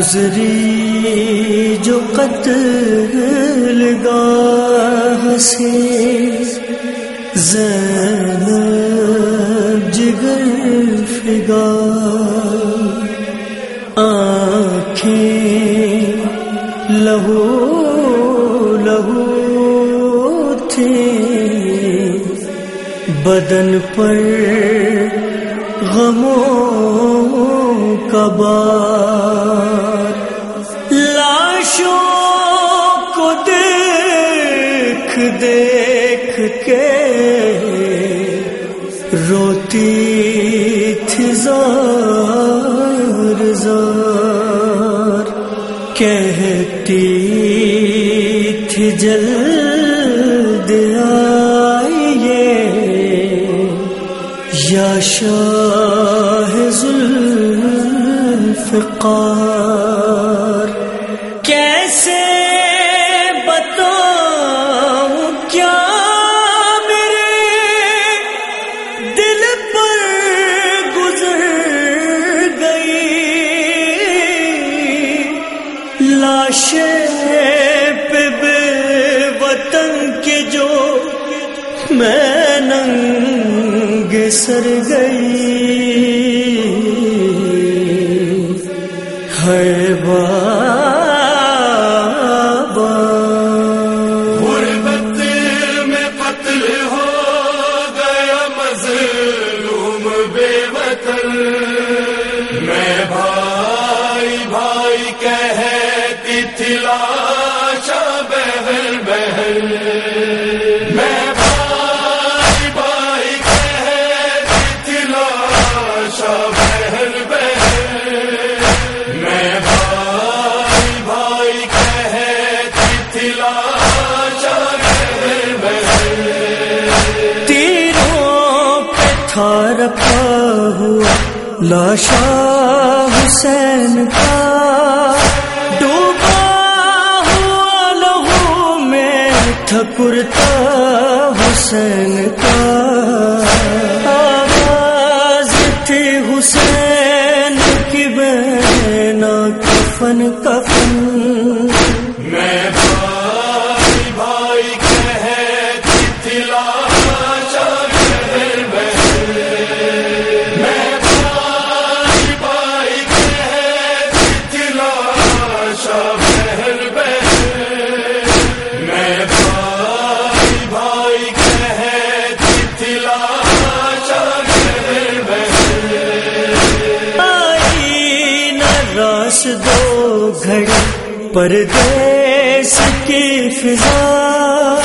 گزری جو قتل گاہ سے زینب جگر فگا آنکھیں لہو لہو تھے بدن پر غموں کا بار۔ لاشوں کو دیکھ دیکھ کے روتی تھی زار زار۔ کہتی تھی جلد آئیے یا شاہ ذوالفقار لاشیں پہ بے وطن کے جو میں ننگ سر گئی۔ ہے لاشا حسین کا ڈوبا ہوا لہو میں تھکرتا حسین کا پردیس کی فضا۔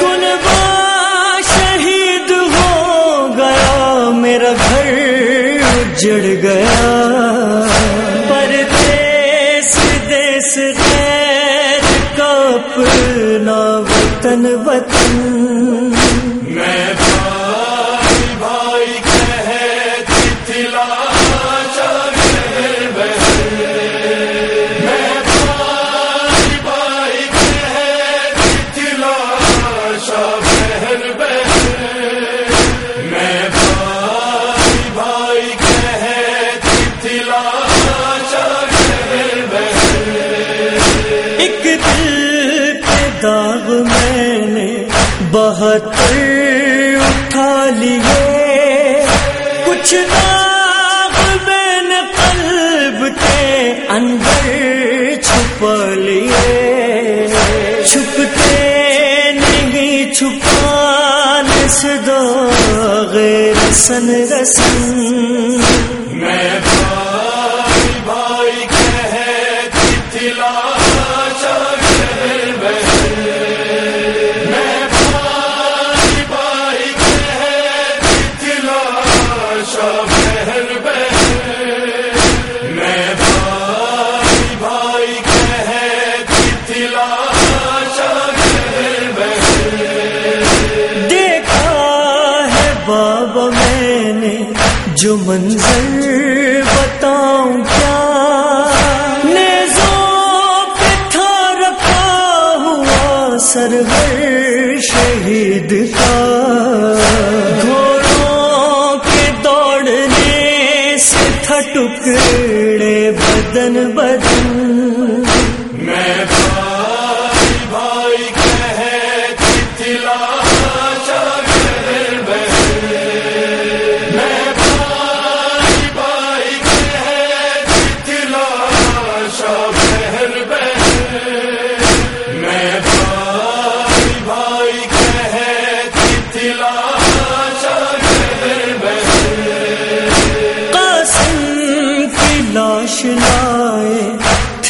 کنبا شہید ہو گیا میرا گھر اجڑ گیا۔ ایک دل پہ داغ میں نے بہتر اٹھا لیے۔ کچھ داغ میں نے قلب کے اندر چھپ لیے۔ چھپتے نہیں، چھپان سے داغ رسن رسن۔ میں منظر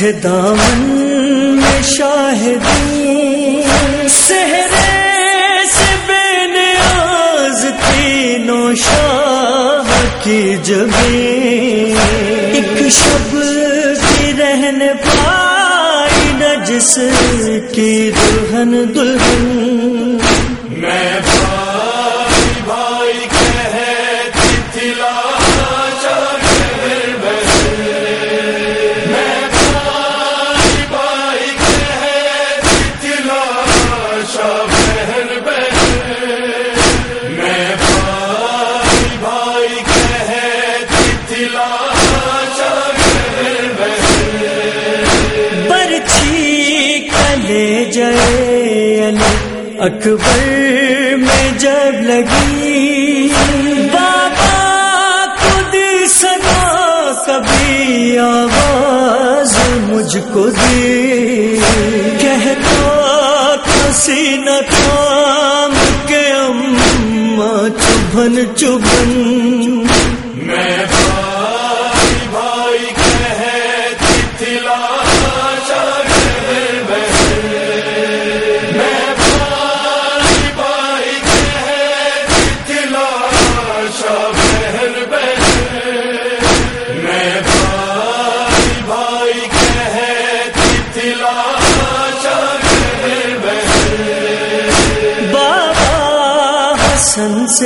اٹھ دامن میں شاہدوں سہرے سے بے نیاز تینوں شاہ کی جبیں ایک شب کی رہن پائی نہ جس کی دلہن دلہن۔ میں جے علی اکبر میں جب لگی۔ بابا خود سدا کبھی آواز مجھ کو دی۔ کہتا کسی نام کے اماں چبھن چبھن۔ میں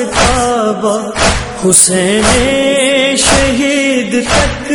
پچھتاوا حسین شہید تک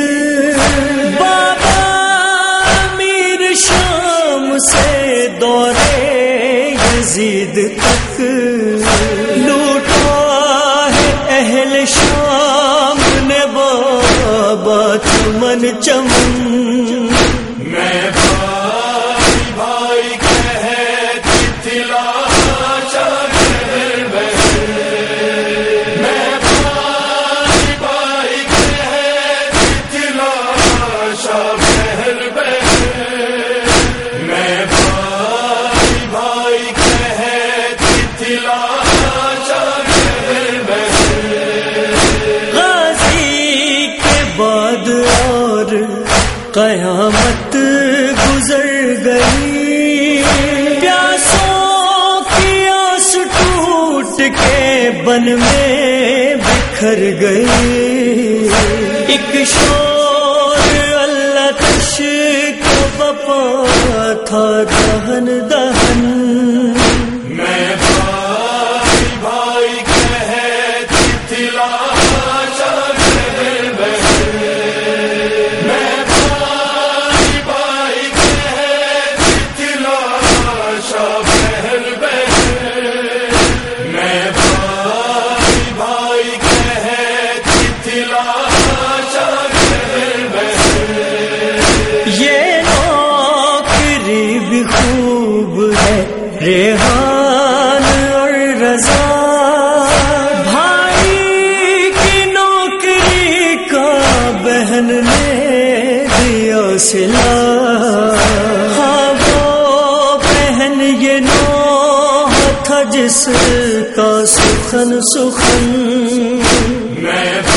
قیامت گزر گئی۔ پیاسوں کی آس ٹوٹ کے بن میں بکھر گئی۔ ایک شور اللہ تش کو بپا تھا دہن دہن سخن سخن میں